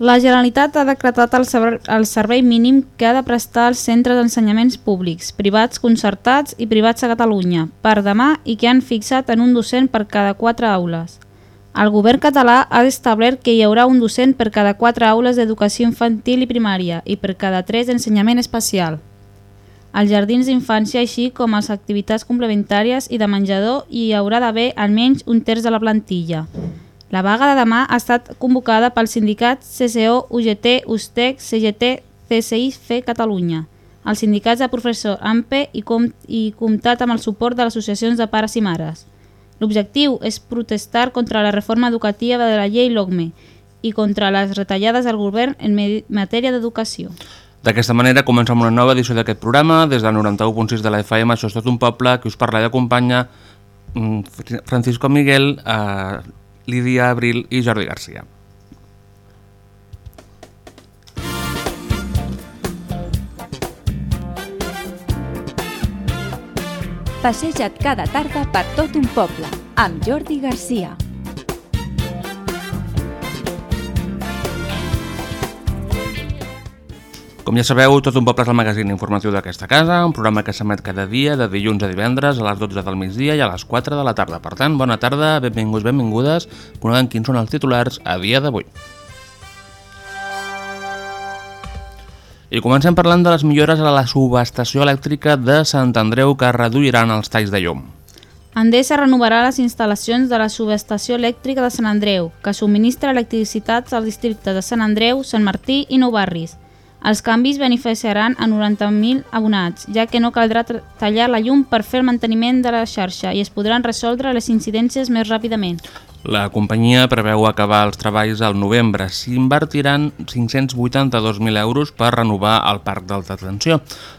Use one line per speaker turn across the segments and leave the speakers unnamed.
La Generalitat ha decretat el, el servei mínim que ha de prestar als centres d'ensenyaments públics, privats, concertats i privats a Catalunya per demà i que han fixat en un docent per cada quatre aules. El govern català ha establert que hi haurà un docent per cada quatre aules d'educació infantil i primària i per cada tres d'ensenyament especial. Als jardins d'infància, així com les activitats complementàries i de menjador, hi haurà d'haver almenys un terç de la plantilla. La vaga de demà ha estat convocada pels sindicats CCO, UGT, USTEC, CGT, CSI, FE Catalunya, els sindicats de professor AMPE i, com, i comptat amb el suport de les associacions de pares i mares. L'objectiu és protestar contra la reforma educativa de la llei LOCME i contra les retallades del govern en matèria d'educació.
D'aquesta manera comença amb una nova edició d'aquest programa. Des del 91.6 de la FM, això és tot un poble, que us parla i acompanya mm, Francisco Miguel, eh, Lídia Abril i Jordi Garcia.
Passeja't cada tarda per tot un poble, amb Jordi Garcia.
Com ja sabeu, Tot un poble és el magazín informatiu d'aquesta casa, un programa que s'emet cada dia de dilluns a divendres a les 12 del migdia i a les 4 de la tarda. Per tant, bona tarda, benvinguts, benvingudes, coneguem quins són els titulars a dia d'avui. I comencem parlant de les millores a la subestació elèctrica de Sant Andreu que reduiran els talls de llum.
Endesa renovarà les instal·lacions de la subestació elèctrica de Sant Andreu, que subministra electricitat als districtes de Sant Andreu, Sant Martí i Nou Barris. Els canvis beneficiaran a 90.000 abonats, ja que no caldrà tallar la llum per fer el manteniment de la xarxa i es podran resoldre les incidències més ràpidament.
La companyia preveu acabar els treballs al novembre. S'invertiran 582.000 euros per renovar el parc d'alta tensió.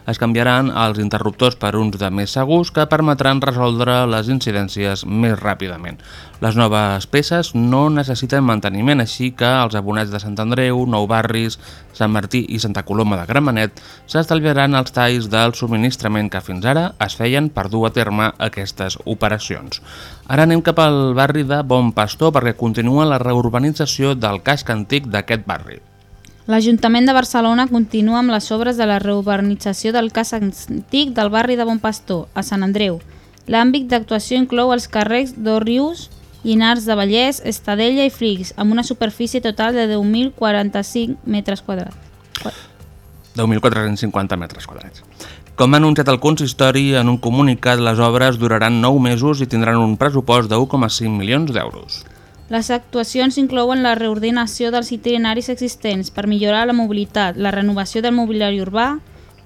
Es canviaran els interruptors per uns de més segurs que permetran resoldre les incidències més ràpidament. Les noves peces no necessiten manteniment, així que els abonats de Sant Andreu, Nou Barris, Sant Martí i Santa Coloma de Gramenet s'estalviaran els talls del subministrament que fins ara es feien per dur a terme aquestes operacions. Ara anem cap al barri de Bon Pastor perquè continua la reurbanització del casc antic d'aquest barri.
L'Ajuntament de Barcelona continua amb les obres de la reurbanització del casc antic del barri de Bon Pastor, a Sant Andreu. L'àmbit d'actuació inclou els carrers d'Orrius, Llinars de Vallès, Estadella i Flix, amb una superfície total de 10.045 metres quadrats.
10.450 metres quadrats. Com ha anunciat el consistori, en un comunicat les obres duraran 9 mesos i tindran un pressupost de 1,5 milions d'euros.
Les actuacions inclouen la reordinació dels itineraris existents per millorar la mobilitat, la renovació del mobiliari urbà,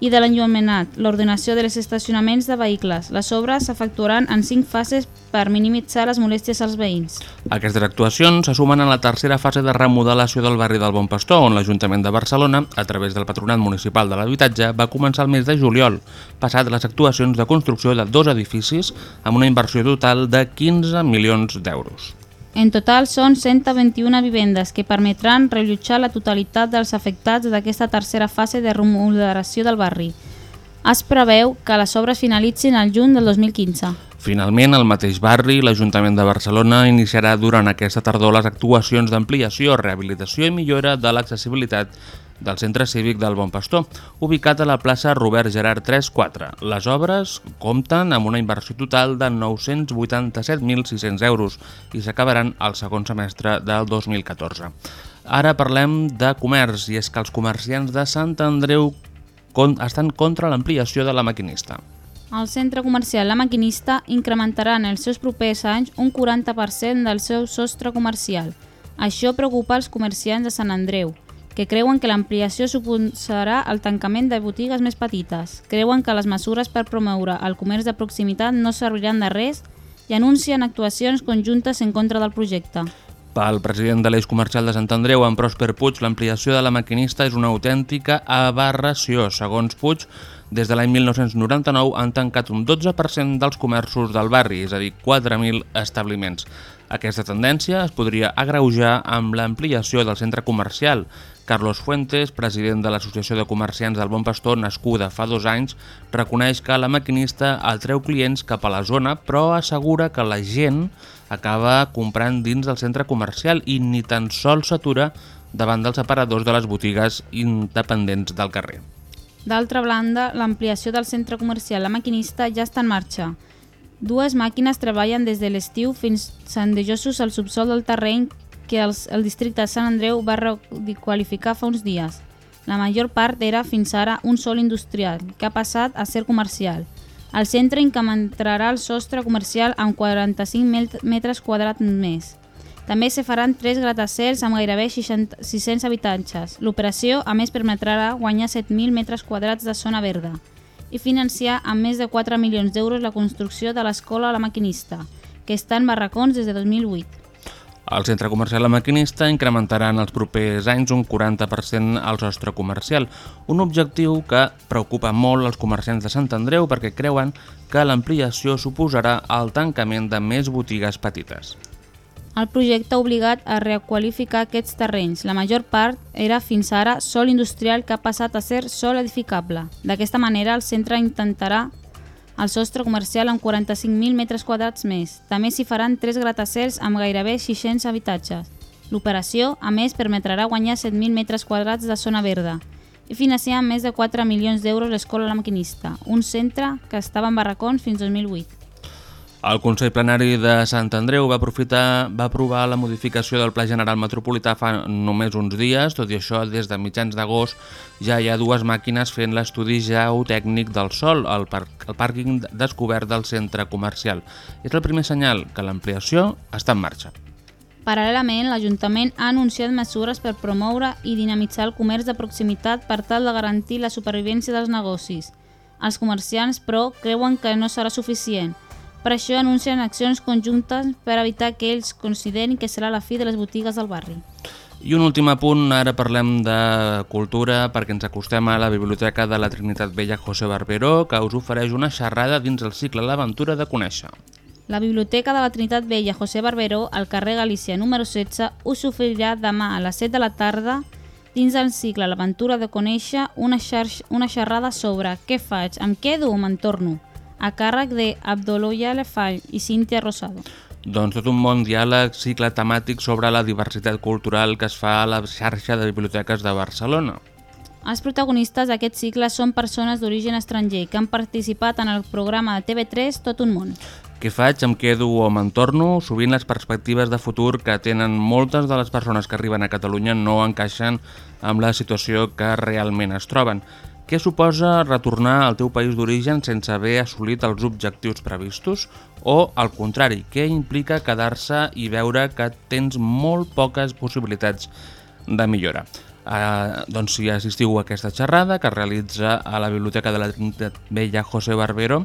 i de l'enllumenat, l'ordenació dels estacionaments de vehicles. Les obres s'efectuaran en cinc fases per minimitzar les molèsties als veïns.
Aquestes actuacions se sumen a la tercera fase de remodelació del barri del Bon Pastor, on l'Ajuntament de Barcelona, a través del Patronat Municipal de l'Habitatge, va començar el mes de juliol, passat les actuacions de construcció de dos edificis amb una inversió total de 15 milions d'euros.
En total són 121 vivendes que permetran rellotjar la totalitat dels afectats d'aquesta tercera fase de remodelació del barri. Es preveu que les obres finalitzin al juny del 2015.
Finalment, al mateix barri, l'Ajuntament de Barcelona iniciarà durant aquesta tardor les actuacions d'ampliació, rehabilitació i millora de l'accessibilitat del Centre Cívic del Bon Pastor, ubicat a la plaça Robert Gerard 3-4. Les obres compten amb una inversió total de 987.600 euros i s'acabaran al segon semestre del 2014. Ara parlem de comerç, i és que els comerciants de Sant Andreu estan contra l'ampliació de la maquinista.
El centre comercial La Maquinista incrementarà en els seus propers anys un 40% del seu sostre comercial. Això preocupa els comerciants de Sant Andreu, que creuen que l'ampliació suposarà el tancament de botigues més petites. Creuen que les mesures per promoure el comerç de proximitat no serviran de res i anuncien actuacions conjuntes en contra del projecte.
Pel president de l'Eix Comercial de Sant Andreu, en Pròsper Puig, l'ampliació de la maquinista és una autèntica aberració. Segons Puig, des de l'any 1999 han tancat un 12% dels comerços del barri, és a dir, 4.000 establiments. Aquesta tendència es podria agreujar amb l'ampliació del centre comercial. Carlos Fuentes, president de l'Associació de Comerciants del Bon Pastor, nascuda fa dos anys, reconeix que la maquinista atreu clients cap a la zona, però assegura que la gent acaba comprant dins del centre comercial i ni tan sols s'atura davant dels aparadors de les botigues independents del carrer.
D'altra banda, l'ampliació del centre comercial La Maquinista ja està en marxa. Dues màquines treballen des de l'estiu fins sandejosos al subsol del terreny que els, el districte de Sant Andreu va requalificar fa uns dies. La major part era fins ara un sol industrial, que ha passat a ser comercial. El centre incrementarà el sostre comercial amb 45 metres quadrats més. També se faran tres gratacels amb gairebé 60, 600 habitatges. L'operació, a més, permetrà guanyar 7.000 metres quadrats de zona verda i financiar amb més de 4 milions d'euros la construcció de l'escola La Maquinista, que està en barracons des de 2008.
El centre comercial La Maquinista incrementarà en els propers anys un 40% al sostre comercial, un objectiu que preocupa molt els comerciants de Sant Andreu perquè creuen que l'ampliació suposarà el tancament de més botigues petites.
El projecte ha obligat a requalificar aquests terrenys. La major part era fins ara sol industrial que ha passat a ser sol edificable. D'aquesta manera, el centre intentarà el sostre comercial amb 45.000 metres quadrats més. També s'hi faran tres gratacels amb gairebé 600 habitatges. L'operació, a més, permetrà guanyar 7.000 metres quadrats de zona verda i financiar amb més de 4 milions d'euros l'Escola La Maquinista, un centre que estava en barracons fins 2008.
El Consell Plenari de Sant Andreu va, aprofitar, va aprovar la modificació del Pla General Metropolità fa només uns dies, tot i això des de mitjans d'agost ja hi ha dues màquines fent l'estudi geotècnic del sol al parc, el pàrquing descobert del centre comercial. És el primer senyal que l'ampliació està en marxa.
Paral·lelament, l'Ajuntament ha anunciat mesures per promoure i dinamitzar el comerç de proximitat per tal de garantir la supervivència dels negocis. Els comerciants, però, creuen que no serà suficient per això anuncien accions conjuntes per evitar que ells considerin que serà la fi de les botigues del barri.
I un últim apunt, ara parlem de cultura perquè ens acostem a la Biblioteca de la Trinitat Vella José Barberó que us ofereix una xerrada dins el cicle L'aventura de conèixer.
La Biblioteca de la Trinitat Vella José Barberó, al carrer Galícia número 16, us oferirà demà a les 7 de la tarda dins del cicle L'aventura de conèixer una, xar una xerrada sobre què faig, em quedo o me'n torno a càrrec de Abdoloya Lefall i Cíntia Rosado.
Doncs tot un bon diàleg cicle temàtic sobre la diversitat cultural que es fa a la xarxa de biblioteques de Barcelona.
Els protagonistes d'aquest cicle són persones d'origen estranger que han participat en el programa de TV3 Tot un món.
Què faig? Em quedo o m'entorno? Sovint les perspectives de futur que tenen moltes de les persones que arriben a Catalunya no encaixen amb la situació que realment es troben. Què suposa retornar al teu país d'origen sense haver assolit els objectius previstos? O, al contrari, què implica quedar-se i veure que tens molt poques possibilitats de millora? Uh, doncs si assistiu a aquesta xerrada que es realitza a la Biblioteca de la Trinitat Vella José Barbero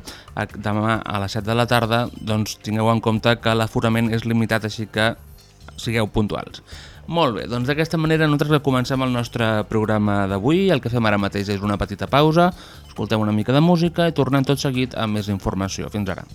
demà a les 7 de la tarda, doncs tingueu en compte que l'aforament és limitat, així que sigueu puntuals. Molt bé, doncs d'aquesta manera nosaltres comencem el nostre programa d'avui. El que fem ara mateix és una petita pausa, escoltem una mica de música i tornem tot seguit amb més informació. Fins ara.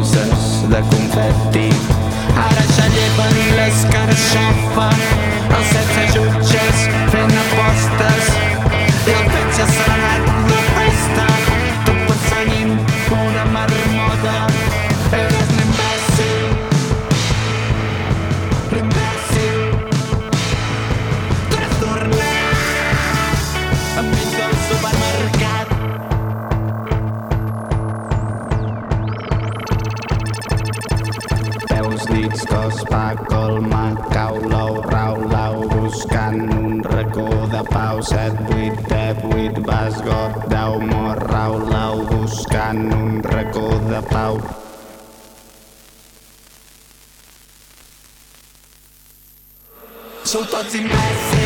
Llencen onces de confeti. Ara ja lleven l'escarxofa, els setze jutges fent apostes i el fet ja s'ha pa, colma, cau, l'ou, rau, lau, buscant un racó de pau, set, vuit, deu, vuit, vas, got, deu, mor, rau, lau, buscant un racó de pau. Sou tots imbècils,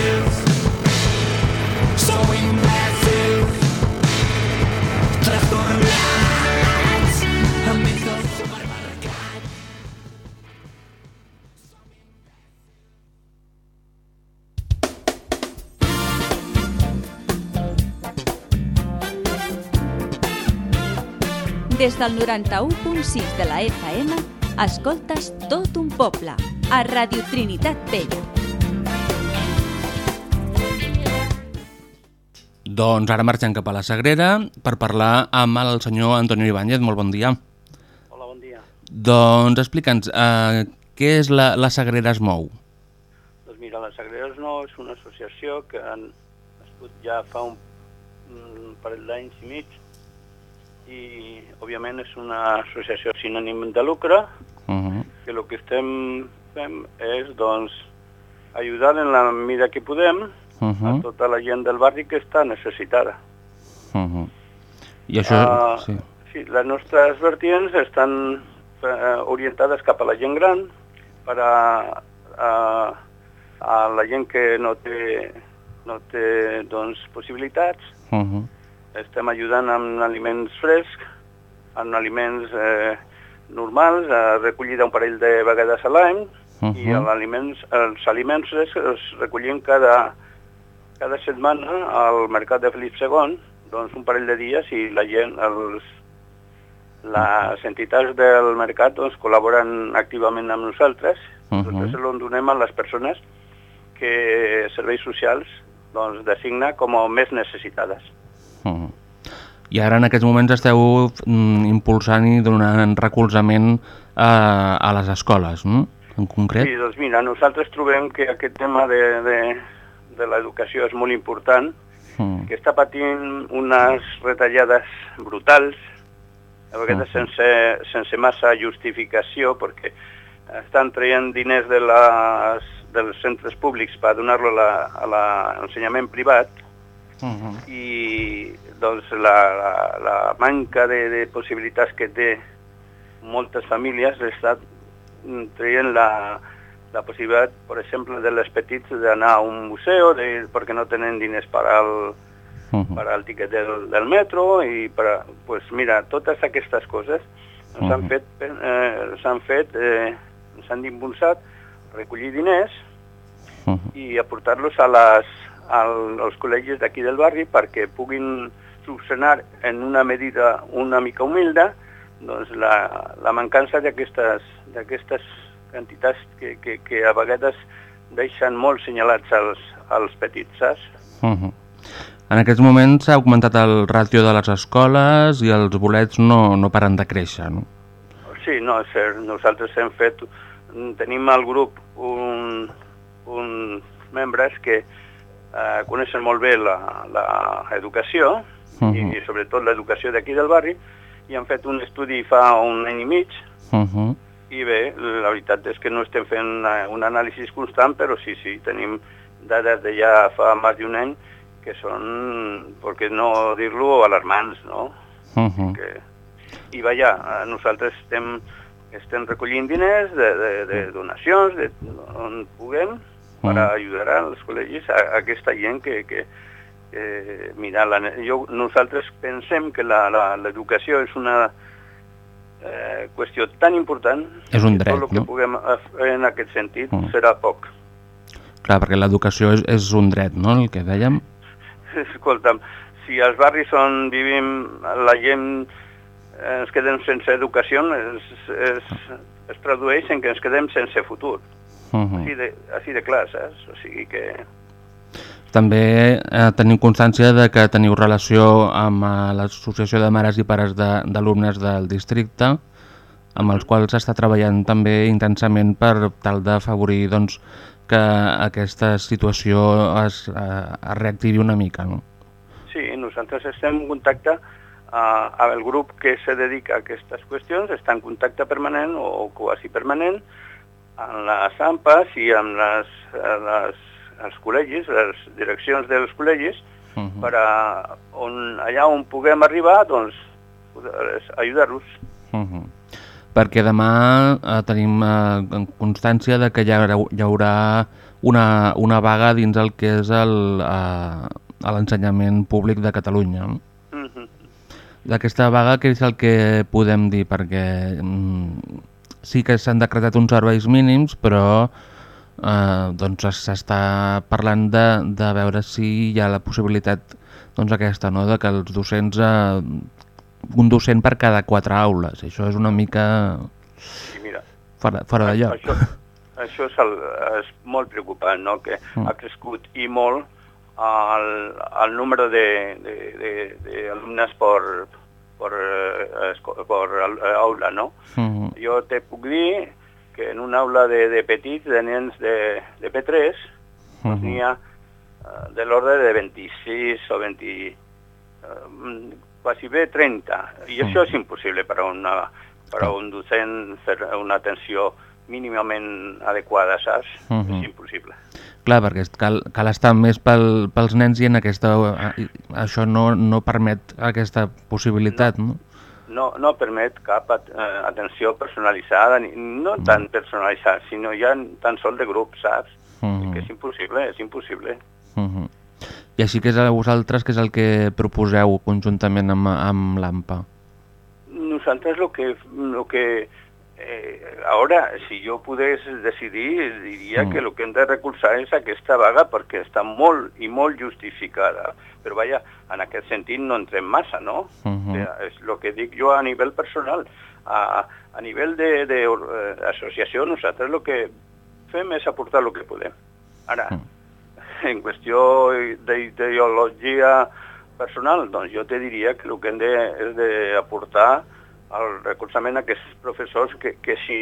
Des del 91.6 de la FM, escoltes tot un poble, a Radio Trinitat Vella.
Doncs ara marxem cap a la Sagrera per parlar amb el senyor Antonio Ibáñez. Molt bon dia.
Hola, bon dia.
Doncs explica'ns, eh, què és la, la Sagrera es mou?
Doncs mira, la Sagreres No és una associació que han nascut ja fa un, un parell d'anys i mig i, òbviament, és una associació sin ànim de lucre
Uh -huh.
que el que estem fent és, doncs, ajudar en la mida que podem
Uh
a
-huh.
tota la gent del barri que està necessitada.
Uh -huh. I això...
Ah,
sí.
Sí, les nostres vertients estan eh, orientades cap a la gent gran, per a, a, a la gent que no té, no té doncs, possibilitats.
Uh -huh.
Estem ajudant amb aliments frescs, amb aliments eh, normals, a recollida un parell de vegades a l'any,
Uh
i
-huh.
els aliments, els aliments frescs els recollim cada, cada setmana al mercat de Felip II, doncs un parell de dies i la gent, els, les entitats del mercat doncs, col·laboren activament amb nosaltres.
Uh -huh.
Nosaltres el donem a les persones que serveis socials doncs, designa com a més necessitades.
Uh -huh. I ara en aquests moments esteu mm, impulsant i donant recolzament a, a les escoles, no? En concret?
Sí, doncs mira, nosaltres trobem que aquest tema de, de, de l'educació és molt important,
Mm.
que està patint unes retallades brutals, a vegades sense, sense massa justificació, perquè estan traient diners de les, dels centres públics per donar-lo a l'ensenyament privat,
Uh -huh.
i doncs la, la, la manca de, de possibilitats que té moltes famílies està mm, traient la, la possibilitat, per exemple, de les petits d'anar a un museu de, perquè no tenen diners per al,
Uh -huh.
per al tiquet del, del metro i per, pues mira, totes aquestes coses s'han
Mhm.
fet, eh, s'han fet, eh, s'han impulsat recollir diners
Uh -huh.
i aportar-los a les, al, als col·legis d'aquí del barri perquè puguin solucionar en una medida una mica humilde doncs la, la mancança d'aquestes entitats que, que, que a vegades deixen molt senyalats als, als petits, saps?
Uh -huh. En aquests moments s'ha augmentat el ràtio de les escoles i els bolets no, no paren de créixer, no?
Sí, no, és cert. Nosaltres hem fet... Tenim al grup un, uns membres que eh, coneixen molt bé l'educació
Uh
i
-huh.
sobretot l'educació d'aquí del barri i han fet un estudi fa un any i mig
Uh -huh.
i bé, la veritat és que no estem fent eh, un anàlisi constant, però sí, sí, tenim dades de ja fa més d'un any que són, per què no dir-lo, alarmants, no?
Uh -huh.
que... I vaja, eh, nosaltres estem, estem recollint diners de, de, de donacions, de, on puguem, per
Mm.
ajudar als col·legis a, a aquesta gent que, que, que mira, la, jo, nosaltres pensem que la- la- l'educació és una eh, qüestió tan important
És un
que
dret,
tot el que
no?
puguem eh, fer en aquest sentit
Mm.
serà poc.
Clar, perquè l'educació és, és un dret, no?, el que dèiem.
Escolta'm, si als barris on vivim la gent eh, ens quedem sense educació, es, es, es tradueix en que ens quedem sense futur.
Uh -huh.
Així de, així de clar, saps? O sigui que...
També eh, tenim constància de que teniu relació amb eh, l'Associació de Mares i Pares de- d'Alumnes de, del districte, amb els quals s'està treballant també intensament per tal d'afavorir doncs, que aquesta situació es, eh, es reactivi una mica. No?
Sí, nosaltres estem en contacte eh, amb el grup que se dedica a aquestes qüestions, està en contacte permanent o quasi permanent amb les AMPAs i amb les, eh, les, els col·legis, les direccions dels col·legis,
Uh -huh.
per a on, allà on puguem arribar, doncs, ajudar-los.
Uh -huh. Perquè demà eh, tenim eh, constància de que hi haurà, hi haurà una, una vaga dins el que és eh, l'ensenyament públic de Catalunya. no?
Mhm.
D'aquesta vaga, què és el que podem dir? Perquè mm, sí que s'han decretat uns serveis mínims, però eh, doncs s'està parlant de, de veure si hi ha la possibilitat doncs aquesta, no? de que els docents, eh, un docent per cada quatre aules, això és una mica
Sí, mira,
fora, fora de lloc.
Això, això és, el, és molt preocupant, no? que
Mm.
ha crescut i molt el, el número d'alumnes per, per, eh, al- eh, aula. No?
Mhm.
Jo te puc dir que en una aula de, de petits, de nens de, de P3,
Mhm.
n'hi ha de l'ordre de 26 o 20, eh, quasi bé 30. I això és impossible per a, una, per a un docent fer una atenció mínimament adequada, saps?
Mhm.
És impossible.
Clar, perquè cal, cal estar més pel, pels nens i en aquesta, eh, això no, no permet aquesta possibilitat, no?
No, no permet cap at eh, atenció personalitzada, ni, no
Mm.
tan personalitzada, sinó ja tan sol de grup, saps?
Mhm.
Que és impossible, és impossible.
Mhm. I així que és a vosaltres que és el que proposeu conjuntament amb, amb l'AMPA.
Nosaltres lo que, lo que eh, ahora, si jo pogués decidir, diria
Mm.
que el que hem de recolzar és aquesta vaga perquè està molt i molt justificada. Però vaja, en aquest sentit no entrem massa, no? O sea, és el que dic jo a nivell personal. A, a nivell d'associació, nosaltres el que fem és aportar el que podem. Ara,
Mm.
en qüestió d'ideologia personal, doncs jo te diria que el que hem d'aportar el recolzament a aquests professors que, que si,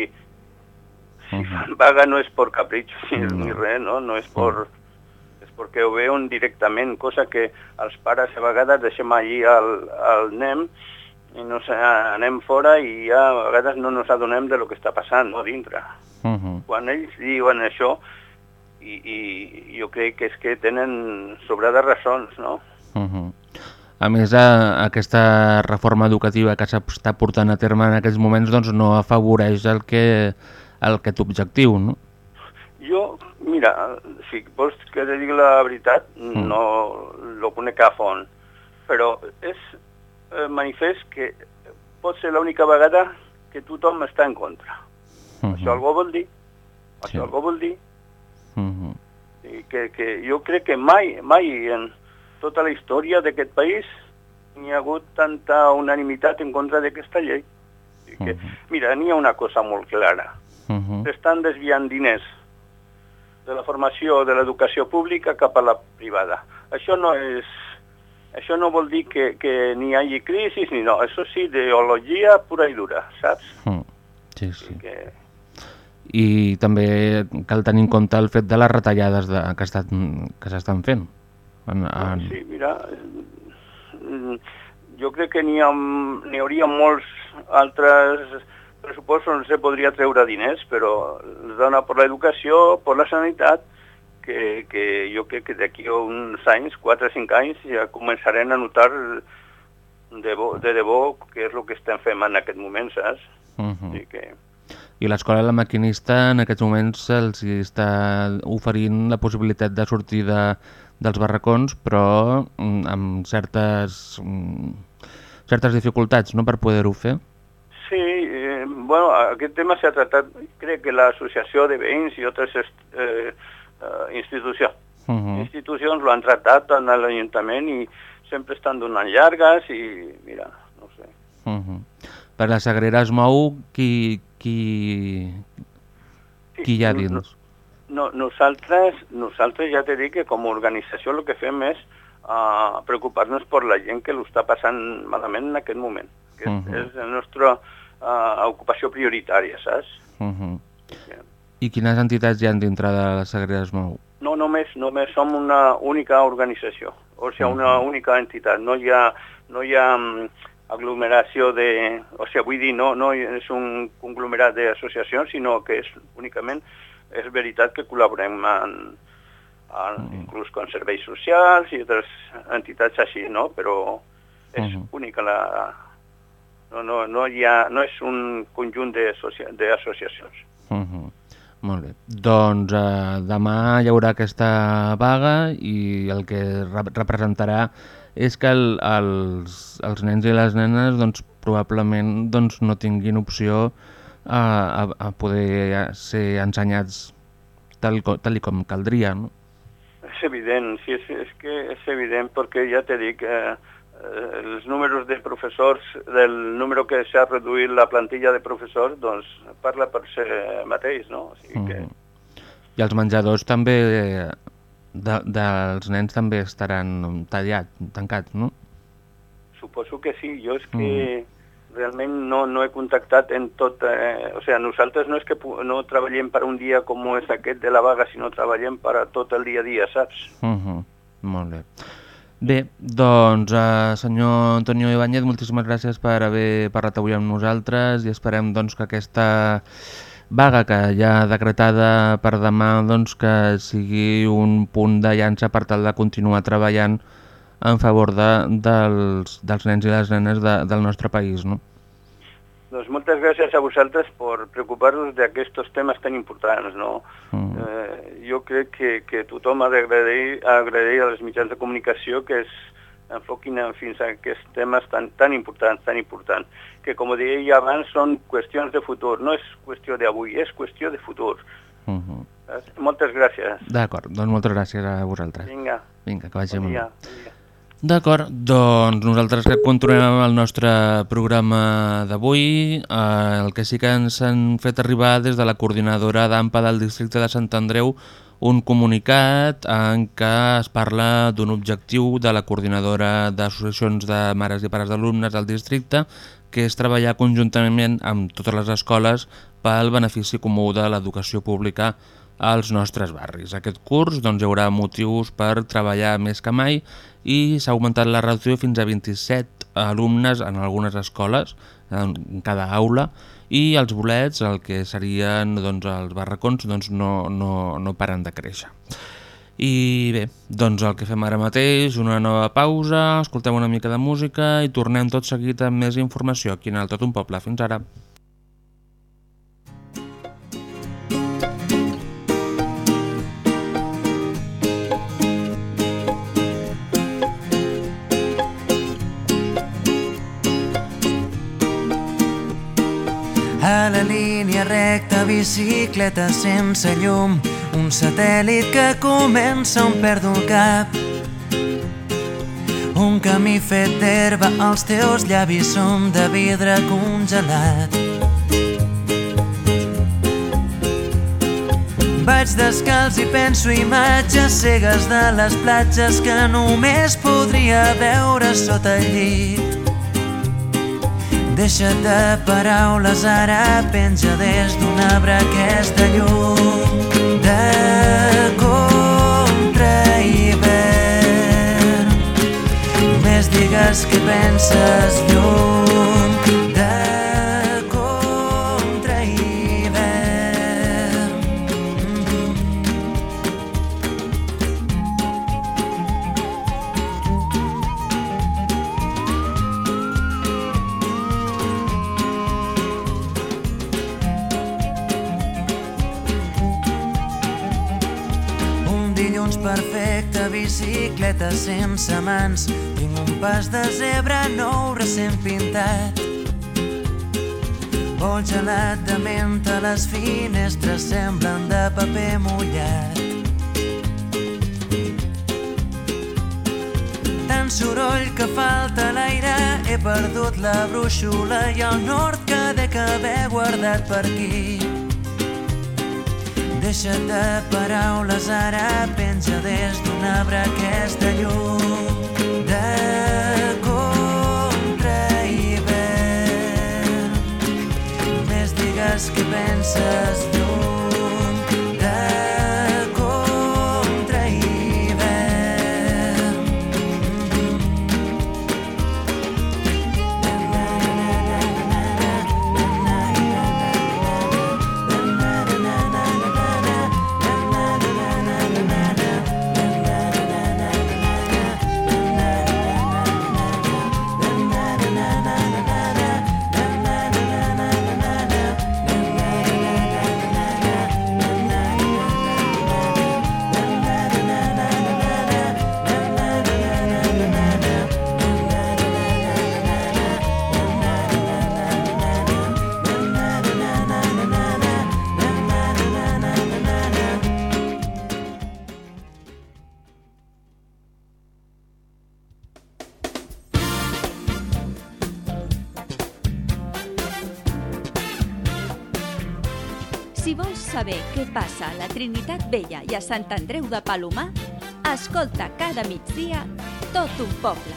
si
Mhm.
fan vaga no és per capritx ni,
No.
ni res, no? no és per, és perquè ho veuen directament, cosa que els pares a vegades deixem allí el, el nen i no sé, anem fora i ja a vegades no ens adonem de lo que està passant no, dintre.
Mhm.
Quan ells diuen això, i, i jo crec que és que tenen sobrades raons, no?
Mhm. A més, a, aquesta reforma educativa que s'està portant a terme en aquests moments doncs, no afavoreix el que, el que objectiu, no?
Jo, mira, si vols que te digui la veritat,
Mm.
no lo conec a fons, però és eh, manifest que pot ser l'única vegada que tothom està en contra.
Mhm.
Això algú vol dir? Això
Sí.
algú vol dir?
Mhm.
I que, que jo crec que mai, mai en tota la història d'aquest país n'hi ha hagut tanta unanimitat en contra d'aquesta llei. I que,
Mhm.
mira, n'hi ha una cosa molt clara.
Mhm.
S'estan desviant diners de la formació de l'educació pública cap a la privada. Això no és... Això no vol dir que, que ni hi hagi crisi ni no. Això sí, ideologia pura i dura, saps?
Mhm. Sí, sí.
Que,
I també cal tenir en compte el fet de les retallades de, que estan- que s'estan fent. En, en...
Sí, mira, mm, jo crec que n'hi ha, hauria molts altres pressupostos on se podria treure diners, però es dona per l'educació, per la sanitat, que, que jo crec que d'aquí a uns anys, 4 o 5 anys, ja començarem a notar de, bo, de debò què és el que estem fent en aquest moment, saps?
Mhm.
I que,
I l'escola de la maquinista en aquests moments se'ls hi està oferint la possibilitat de sortir de, dels barracons, però mm, amb certes, mm, certes dificultats no per poder-ho fer.
Sí, eh, bueno, aquest tema s'ha tractat, crec que l'associació de veïns i altres eh, eh, institució.
Uh -huh.
Institucions l'han tractat en l'Ajuntament i sempre estan donant llargues i, mira, no sé.
Uh -huh. Per la Sagrera es mou qui, qui, qui hi ha dins?
No, nosaltres, nosaltres ja t'he dit que com a organització el que fem és uh, preocupar-nos per la gent que l'està passant malament en aquest moment. Que uh -huh. és la nostra uh, ocupació prioritària, saps?
Uh -huh. I quines entitats hi ha dintre de la Sagrera es mou?
No, només, només som una única organització, o sigui, una única entitat. No hi ha, no hi ha um, aglomeració de... O sigui, vull dir, no, no és un conglomerat d'associacions, sinó que és únicament, és veritat que col·laborem en, en,
Mm.
inclús con serveis socials i altres entitats així, no? Però és
Mhm.
única la... No, no, no, hi ha, no és un conjunt d'associa- d'associacions.
Uh -huh. Molt bé. Doncs eh, demà hi haurà aquesta vaga i el que rep representarà és que el, els, els nens i les nenes doncs, probablement doncs, no tinguin opció a, a, a poder ser ensenyats tal, tal i com caldria. No?
És evident, sí, és, és que és evident perquè ja t'he dit que eh, els números de professors, del número que s'ha reduït la plantilla de professors, doncs parla per ser mateix, no? O sigui que,
Mhm. I els menjadors també eh, de, dels nens també estaran tallats, tancats, no?
suposo que sí. Jo és que realment no, no he contactat en tot... Eh, o sigui, nosaltres no és que no treballem per un dia com és aquest de la vaga, sinó treballem per a tot el dia a dia, saps?
Uh -huh. Molt bé. Bé, doncs, eh, senyor Antonio Ibáñez, moltíssimes gràcies per haver parlat avui amb nosaltres i esperem doncs, que aquesta vaga que ja decretada per demà doncs, que sigui un punt de llança per tal de continuar treballant en favor de, dels, dels nens i les nenes de, del nostre país. No?
Doncs moltes gràcies a vosaltres per preocupar-vos d'aquests temes tan importants, no?
Mm.
Eh, jo crec que, que tothom ha d'agrair agrair als mitjans de comunicació que es enfoquin en fins a aquests temes tan, tan importants, tan importants, que com deia abans són qüestions de futur, no és qüestió d'avui, és qüestió de futur.
Uh -huh.
Saps? Moltes gràcies.
D'acord, doncs moltes gràcies a vosaltres.
Vinga,
Vinga, que vagi
bon
molt bé.
dia. Bon dia.
D'acord, doncs nosaltres que continuem amb el nostre programa d'avui. Eh, el que sí que ens han fet arribar des de la coordinadora d'AMPA del districte de Sant Andreu un comunicat en què es parla d'un objectiu de la coordinadora d'associacions de mares i pares d'alumnes del districte, que és treballar conjuntament amb totes les escoles pel benefici comú de l'educació pública als nostres barris. Aquest curs doncs, hi haurà motius per treballar més que mai i s'ha augmentat la reducció fins a 27 alumnes en algunes escoles, en cada aula, i els bolets, el que serien doncs, els barracons, doncs, no, no, no paren de créixer. I bé, doncs el que fem ara mateix, una nova pausa, escoltem una mica de música i tornem tot seguit amb més informació aquí en el Tot un Poble. Fins ara.
A la línia recta, bicicleta sense llum, un satèl·lit que comença on perdo el cap. Un camí fet d'herba, els teus llavis són de vidre congelat. Vaig descalç i penso imatges cegues de les platges que només podria veure sota el llit. Deixa't de paraules, ara penja des d'un arbre aquesta llum de contra hivern. Només digues que penses llum sense mans. Tinc un pas de zebra nou recent pintat. Vol gelat de menta, les finestres semblen de paper mullat. Tant soroll que falta l'aire, he perdut la brúixola i el nord que dec haver guardat per aquí. Deixa't de paraules ara, penja des d'un arbre aquesta llum de contra hivern. Més digues què penses
què passa a la Trinitat Vella i a Sant Andreu de Palomar, escolta cada migdia tot un poble.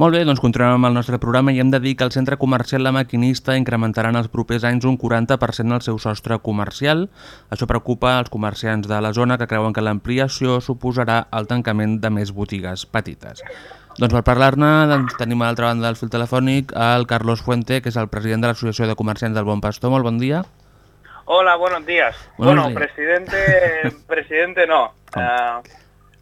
Molt bé, doncs continuem amb el nostre programa i hem de dir que el centre comercial La Maquinista incrementarà en els propers anys un 40% el seu sostre comercial. Això preocupa els comerciants de la zona que creuen que l'ampliació suposarà el tancament de més botigues petites. Doncs per parlar-ne doncs, tenim a l'altra banda del fil telefònic el Carlos Fuente, que és el president de l'Associació de Comerciants del Bon Pastor. Molt bon dia.
Hola, buenos días.
Buenos
bueno,
días.
presidente, presidente no. Ah,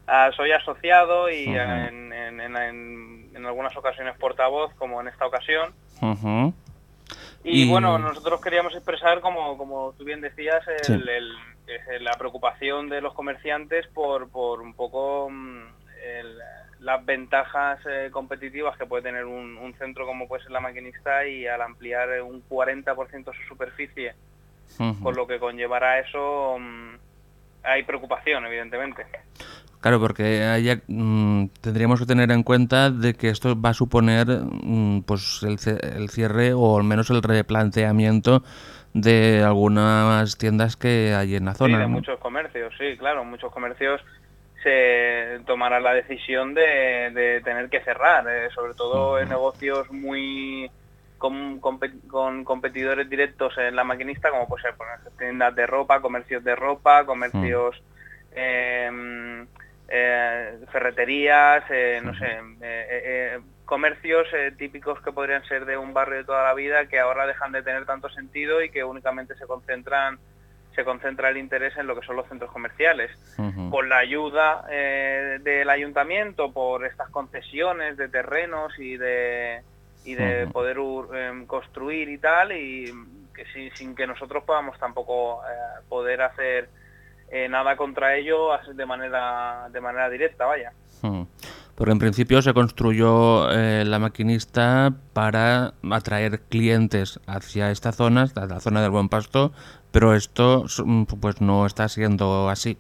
ah, soy asociado y en, en- en- en- en algunas ocasiones portavoz, como en esta ocasión. Y,
Y-
bueno, nosotros queríamos expresar, como, como tú bien decías, el-
Sí.
el- eh, la preocupación de los comerciantes por, por un poco mm, el- las ventajas eh, competitivas que puede tener un, un centro como puede ser la maquinista y al ampliar un 40% su superficie Con lo que conllevará eso, mm, hay preocupación, evidentemente.
Claro, porque ahí, mm, tendríamos que tener en cuenta de que esto va a suponer mm, pues el, el cierre o al menos el replanteamiento de algunas tiendas que hay en la
Sí,
zona.
de
¿no?
muchos comercios, sí, claro, muchos comercios se tomarán la decisión de, de tener que cerrar, eh, sobre todo en negocios muy con, con competidores directos en la maquinista, como puede ser por ejemplo, tiendas de ropa, comercios de ropa, comercios eh, eh, ferreterías, eh, no sé, comercios típicos que podrían ser de un barrio de toda la vida que ahora dejan de tener tanto sentido y que únicamente se concentran se concentra el interés en lo que son los centros comerciales.
Ujú.
Con la ayuda eh, del ayuntamiento, por estas concesiones de terrenos y de, y de poder em, construir y tal, y que sin, sin que nosotros podamos tampoco eh, poder hacer eh, nada contra ello de manera, de manera directa, vaya.
Porque en principio se construyó eh, la maquinista para atraer clientes hacia esta zona, hasta la zona del Buen Pasto, pero esto mm, pues no está siendo así.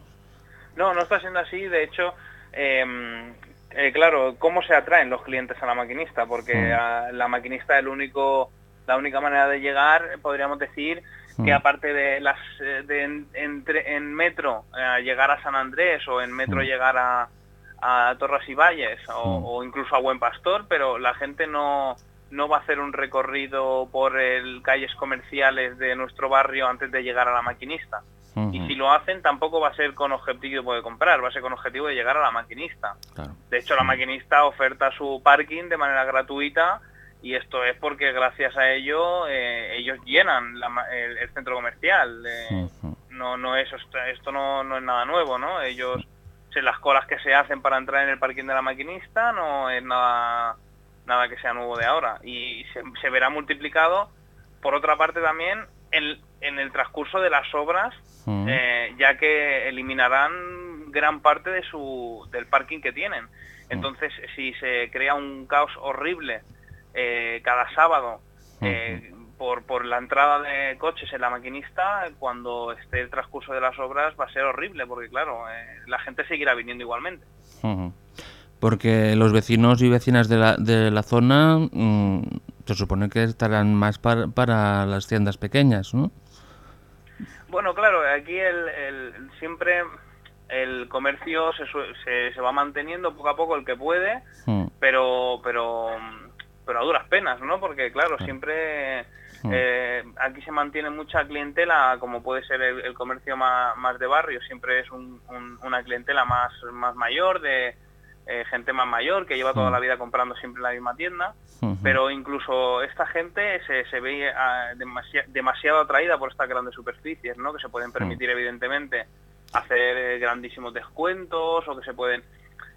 No, no está siendo así. De hecho, eh, eh, claro, ¿cómo se atraen los clientes a la maquinista? Porque
Mm.
a la maquinista el único, la única manera de llegar, podríamos decir, que
Mm.
aparte de las eh, de en, entre- en metro eh, llegar a San Andrés o en metro
Mm.
llegar a, a Torres y Valles o, o incluso a Buen Pastor, pero la gente no no va a hacer un recorrido por el calles comerciales de nuestro barrio antes de llegar a la maquinista. Y si lo hacen, tampoco va a ser con objetivo de comprar, va a ser con objetivo de llegar a la maquinista.
Claro.
De hecho, la maquinista oferta su parking de manera gratuita y esto es porque gracias a ello eh, ellos llenan la el, el centro comercial. eh, no, no es, esto, no, no es nada nuevo, ¿no? Ellos, las colas que se hacen para entrar en el parking de la maquinista no es nada, nada que sea nuevo de ahora. Y se, se verá multiplicado, por otra parte también, en, en el transcurso de las obras
Ujú.
eh, ya que eliminarán gran parte de su, del parking que tienen. Entonces, si se crea un caos horrible eh, cada sábado, eh, por, por la entrada de coches en la maquinista, cuando esté el transcurso de las obras va a ser horrible, porque claro, eh, la gente seguirá viniendo igualmente.
Porque los vecinos y vecinas de la, de la zona mm, se supone que estarán más para, para las tiendas pequeñas, ¿no?
Bueno, claro, aquí el, el- siempre el comercio se, sue- se, se va manteniendo poco a poco el que puede,
Mm.
pero pero pero a duras penas, ¿no? Porque claro, siempre
Mm.
eh, aquí se mantiene mucha clientela, como puede ser el, el comercio más, más de barrio, siempre es un- un- una clientela más más mayor de eh, gente más mayor que lleva toda
Mm.
la vida comprando siempre en la misma tienda.
Ujú.
Pero incluso esta gente se, se ve ah, demasi- demasiado atraída por estas grandes superficies, ¿no? Que se pueden permitir, evidentemente, hacer eh, grandísimos descuentos o que se pueden...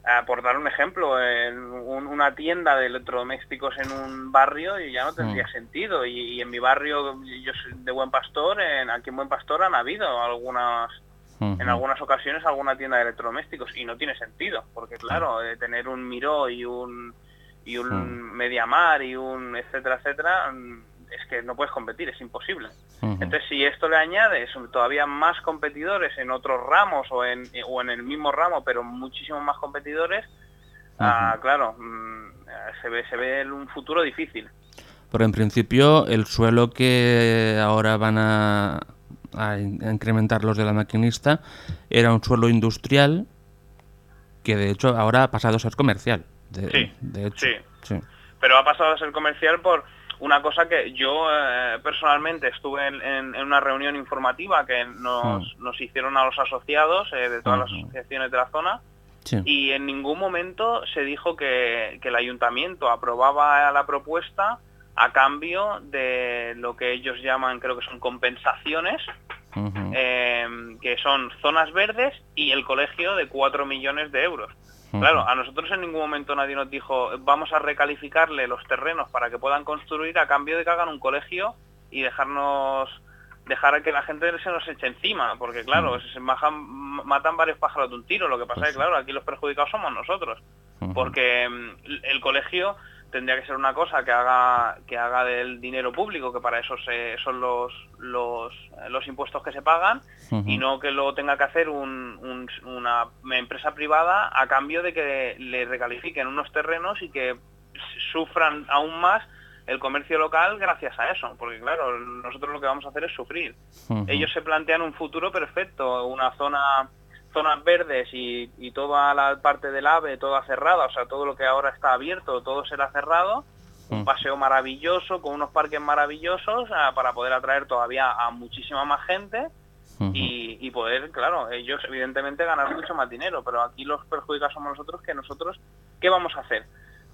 ah, por dar un ejemplo, en un- una tienda de electrodomésticos en un barrio y ya no tendría sentido. Y, y en mi barrio, yo soy de Buen Pastor, en, aquí en Buen Pastor han habido algunas en algunas ocasiones alguna tienda de electrodomésticos y no tiene sentido porque claro eh, tener un Miró y un y un
Mm.
Mediamar y un etcétera etcétera mm, es que no puedes competir es imposible. Entonces si esto le añades todavía más competidores en otros ramos o en o en el mismo ramo pero muchísimos más competidores ah, claro mm, eh, se ve se ve un futuro difícil.
Pero en principio el suelo que ahora van a, a in- a incrementar los de la maquinista era un suelo industrial que de hecho ahora ha pasado a ser comercial. De,
Sí,
de hecho.
sí.
sí.
pero ha pasado a ser comercial por una cosa que yo eh, personalmente estuve en, en- en una reunión informativa que nos, nos hicieron a los asociados eh, de todas las asociaciones de la zona
Sí.
y en ningún momento se dijo que, que el ayuntamiento aprobaba la propuesta a cambio de lo que ellos llaman, creo que son compensaciones, eh, que son zonas verdes y el colegio de 4 millones de euros. Claro, a nosotros en ningún momento nadie nos dijo vamos a recalificarle los terrenos para que puedan construir a cambio de que hagan un colegio y dejarnos dejar que la gente se nos eche encima, porque claro, se bajan- matan varios pájaros de un tiro, lo que pasa
Pues
es que claro, aquí los perjudicados somos nosotros, porque mm, el colegio tendría que ser una cosa que haga que haga del dinero público, que para eso se, son los, los los impuestos que se pagan y no que lo tenga que hacer un- un- una empresa privada a cambio de que le recalifiquen unos terrenos y que sufran aún más el comercio local gracias a eso, porque claro, nosotros lo que vamos a hacer es sufrir. Ellos se plantean un futuro perfecto, una zona zonas verdes y, y toda la parte del AVE toda cerrada, o sea, todo lo que ahora está abierto, todo será cerrado, un
Ujú.
paseo maravilloso, con unos parques maravillosos ah, para poder atraer todavía a muchísima más gente y, y poder, claro, ellos evidentemente ganar mucho más dinero, pero aquí los perjudicados somos nosotros que nosotros, ¿qué vamos a hacer?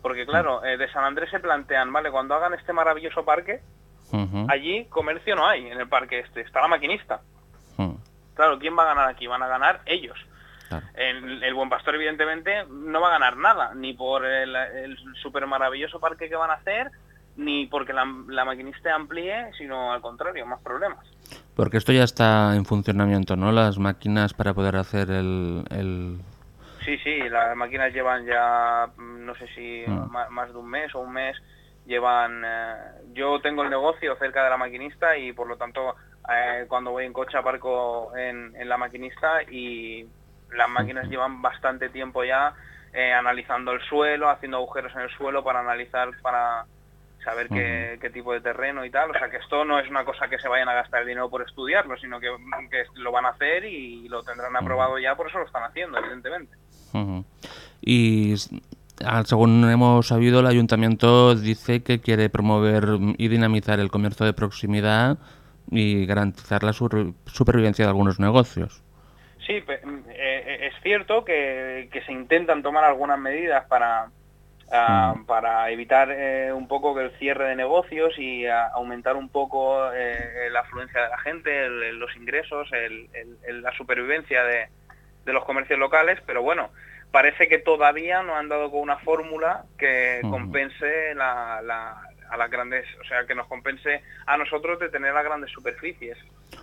Porque claro, eh, de San Andrés se plantean, vale, cuando hagan este maravilloso parque, allí comercio no hay en el parque este, está la maquinista. Claro, ¿quién va a ganar aquí? Van a ganar ellos.
Claro.
El, el Buen Pastor, evidentemente, no va a ganar nada, ni por el, el súper maravilloso parque que van a hacer, ni porque la, la maquinista amplíe, sino al contrario, más problemas.
Porque esto ya está en funcionamiento, ¿no? Las máquinas para poder hacer el... el...
Sí, sí, las máquinas llevan ya, mm, no sé si
Mm.
más, de un mes o un mes, llevan... eh, yo tengo el negocio cerca de la maquinista y por lo tanto eh, cuando voy en coche aparco en, en la maquinista y las máquinas llevan bastante tiempo ya eh, analizando el suelo, haciendo agujeros en el suelo para analizar, para saber qué, qué tipo de terreno y tal. O sea que esto no es una cosa que se vayan a gastar el dinero por estudiarlo, sino que, que lo van a hacer y lo tendrán aprobado ya, por eso lo están haciendo, evidentemente.
Y según hemos sabido, el ayuntamiento dice que quiere promover y dinamizar el comercio de proximidad y garantizar la supervivencia de algunos negocios.
Sí, mm, eh, eh, es cierto que, que se intentan tomar algunas medidas para, ah, para evitar eh, un poco el cierre de negocios y ah, aumentar un poco eh, la afluencia de la gente, el- los ingresos, el- el- el- la supervivencia de, de los comercios locales, pero bueno, parece que todavía no han dado con una fórmula que compense la, la- a las grandes, o sea, que nos compense a nosotros de tener las grandes superficies.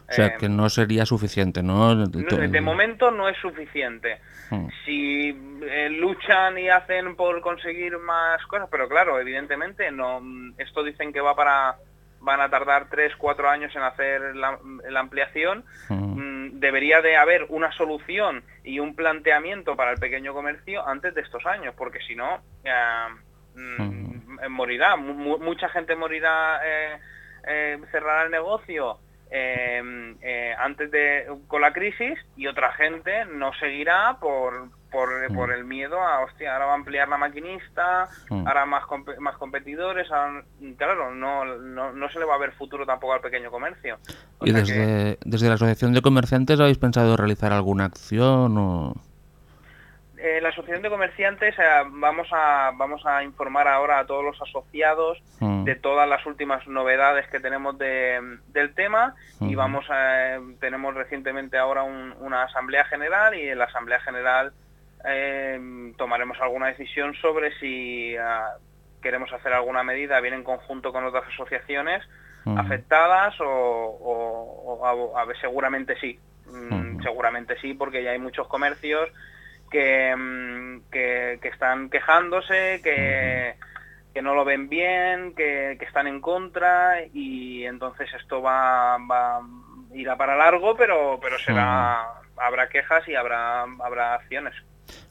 O sea,
Eh,
que no sería suficiente, ¿no? De to-
no, de momento no es suficiente. Si eh, luchan y hacen por conseguir más cosas, pero claro, evidentemente no. mm, Esto dicen que va para van a tardar 3, 4 años en hacer la, la ampliación. Debería de haber una solución y un planteamiento para el pequeño comercio antes de estos años, porque si no, eh, mm, eh, morirá. Mu- mu- mucha gente morirá, eh, eh, cerrará el negocio antes de con la crisis y otra gente no seguirá por, por, por el miedo a, hostia, ahora va a ampliar la maquinista,
Mm.
ahora más, compe- más competidores, ahora- claro, no, no, no se le va a ver futuro tampoco al pequeño comercio. O
¿Y desde, desde la Asociación de Comerciantes habéis pensado realizar alguna acción o...?
Eh, la Asociación de Comerciantes eh, vamos a vamos a informar ahora a todos los asociados
Mm.
de todas las últimas novedades que tenemos de- del tema y vamos a tenemos recientemente ahora un- una asamblea general y en la asamblea general eh, tomaremos alguna decisión sobre si ah, queremos hacer alguna medida bien en conjunto con otras asociaciones
Ujú.
afectadas o, o- o a- a ver, seguramente sí. Mm, seguramente sí porque ya hay muchos comercios que, mm, que, que están quejándose que, que no lo ven bien que, que están en contra y entonces esto va, va irá para largo pero pero será habrá quejas y habrá habrá acciones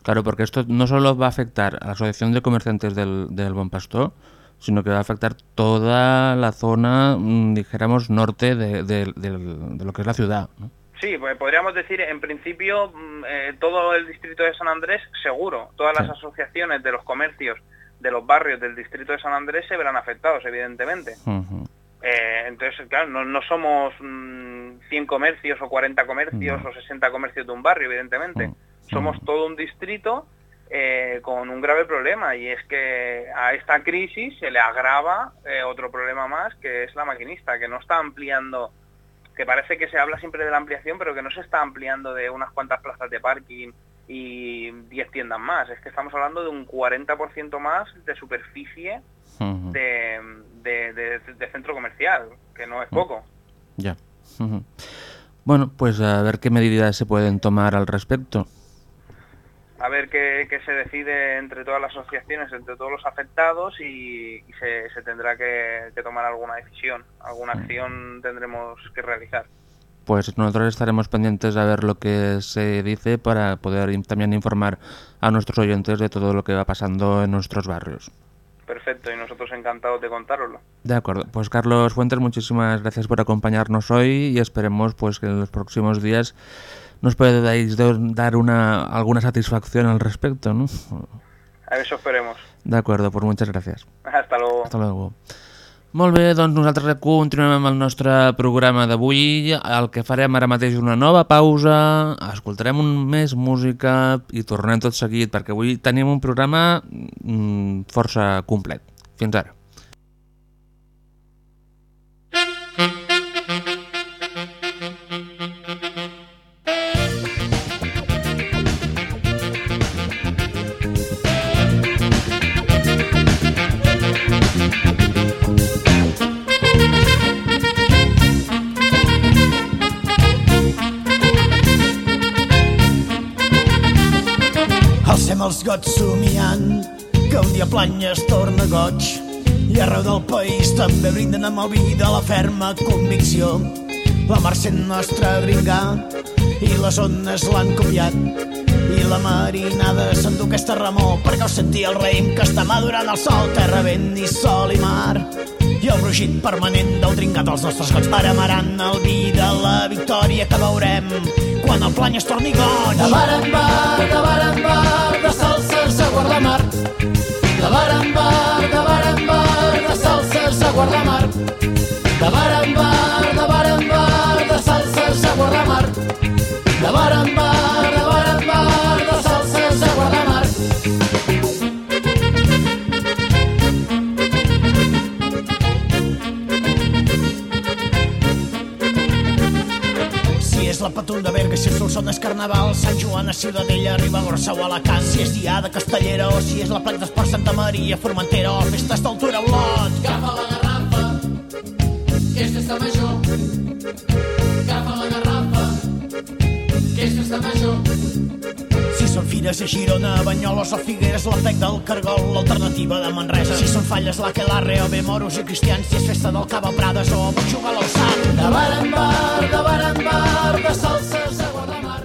Claro, porque esto no solo va a afectar a la Asociación de Comerciantes del, del Buen Pastor, sino que va a afectar toda la zona, mm, dijéramos, norte de, de- lo que es la ciudad. ¿no?
Sí, pues podríamos decir, en principio, mm, eh, todo el distrito de San Andrés, seguro. Todas las
Sí.
asociaciones de los comercios de los barrios del distrito de San Andrés se verán afectados, evidentemente. Eh, entonces, claro, no, no somos mm, 100 comercios o 40 comercios o 60 comercios de un barrio, evidentemente. Somos todo un distrito eh, con un grave problema y es que a esta crisis se le agrava eh, otro problema más que es la maquinista, que no está ampliando, que parece que se habla siempre de la ampliación, pero que no se está ampliando de unas cuantas plazas de parking y 10 tiendas más. Es que estamos hablando de un 40% más de superficie de, de- de- de centro comercial, que no es poco.
Ya. Bueno, pues a ver qué medidas se pueden tomar al respecto.
A ver qué, qué se decide entre todas las asociaciones, entre todos los afectados y, y se, se tendrá que, que tomar alguna decisión, alguna acción tendremos que realizar.
Pues nosotros estaremos pendientes a ver lo que se dice para poder también informar a nuestros oyentes de todo lo que va pasando en nuestros barrios.
Perfecto, y nosotros encantados de contároslo.
De acuerdo, pues Carlos Fuentes, muchísimas gracias por acompañarnos hoy y esperemos pues que en los próximos días nos podáis do- dar una, alguna satisfacción al respecto, ¿no?
A eso esperemos.
De acuerdo, pues muchas gracias.
Hasta luego.
Hasta luego. Molt bé, doncs nosaltres continuem amb el nostre programa d'avui. El que farem ara mateix és una nova pausa, escoltarem un més música i tornem tot seguit, perquè avui tenim un programa mm, força complet. Fins ara.
Gots somiant que un dia plany es torna goig i arreu del país també brinden amb el vi de la ferma convicció. La mar sent nostra gringa i les ones l'han copiat i la marinada s'endú aquesta remor perquè ho sentia el raïm que està madurant el sol, terra, vent i sol i mar i el brugit permanent del tringat dels nostres gots paramaran el vi de la victòria que veurem quan el plany es torni goig. De bar en bar, de bar en bar, de salses a guardamar. De bar en bar, de bar en bar, de salses a guardamar. De bar en bar, de bar en bar, de salses a guardamar. De bar en bar, la Patum de Berga, si és Solsona és Carnaval, Sant Joan a Ciutadella, Ribagorça o Alacant, si és Diada, Castellera o si és la Plec d'Esport Santa Maria, Formentera o Festes d'Altura, Olot. Agafa la garrafa, que és festa major. Agafa la garrafa, que és festa major. Són fires a Girona, Banyoles o Figueres, l'Artec del Cargol, l'alternativa de Manresa. Si són falles l'Aquelarre o bé moros i cristians, si és festa del Cava Prades o Puigjugar a l'Alçat. De bar en bar, de bar en bar, de salses a Guardamar.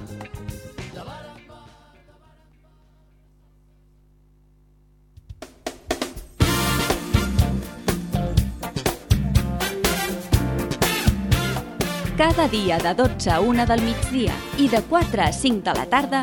Cada dia de 12 a 1 del migdia i de 4 a 5 de la tarda,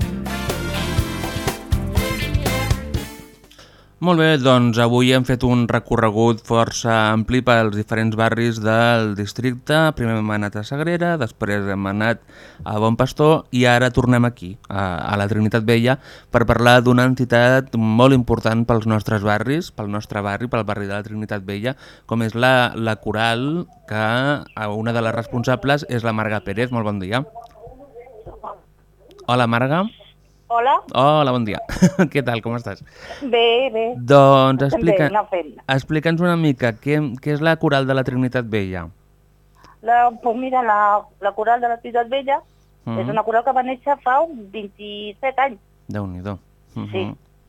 Molt bé, doncs avui hem fet un recorregut força ampli pels diferents barris del districte. Primer hem anat a Sagrera, després hem anat a Bon Pastor i ara tornem aquí, a, a la Trinitat Vella, per parlar d'una entitat molt important pels nostres barris, pel nostre barri, pel barri de la Trinitat Vella, com és la, la Coral, que una de les responsables és la Marga Pérez. Molt bon dia. Hola, Marga.
Hola,
Hola, bon dia. Què tal, com estàs?
bé, bé.
Doncs explica,
bé,
explica'ns una mica què, què és la Coral de la Trinitat Vella.
La, pues mira, la, la coral de la Ciutat Vella
Mhm.
és una coral que va néixer fa uns 27 anys.
Déu-n'hi-do. Mhm.
Sí,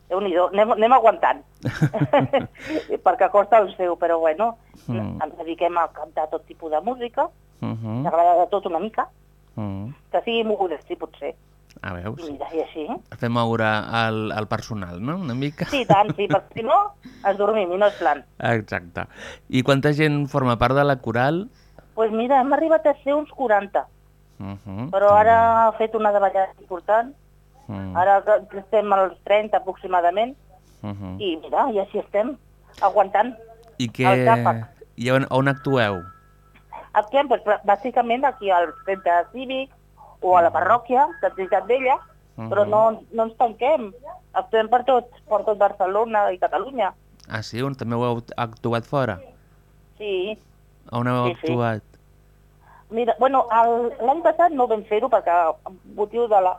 déu-n'hi-do, anem, anem aguantant. Perquè costa el seu, però bueno,
Mm.
ens dediquem a cantar tot tipus de música,
Mhm.
t'agrada de tot una mica,
Mhm.
que sigui moguda, sí, potser.
A veus?
I mira, i així.
Fem moure el, el personal, no? Una mica.
Sí, tant, sí, perquè si no, ens dormim i no és plan.
Exacte. I quanta gent forma part de la Coral?
Doncs pues mira, hem arribat a ser uns 40,
Mhm.
però ara ha fet una davallada important,
Mm.
Ara que estem als 30 aproximadament
Mhm.
i mira, i així estem, aguantant.
I què...
el xàfec.
I on, on actueu?
Actuem doncs, bàsicament aquí al centre cívic o a la parròquia de Trinitat Vella, però
Mhm.
no, no ens tanquem. Actuem per tot, per tot Barcelona i Catalunya.
Ah, sí? On també heu actuat fora?
Sí.
On heu
Sí, sí.
actuat?
Mira, bueno, l'any passat no vam fer-ho perquè motiu de la,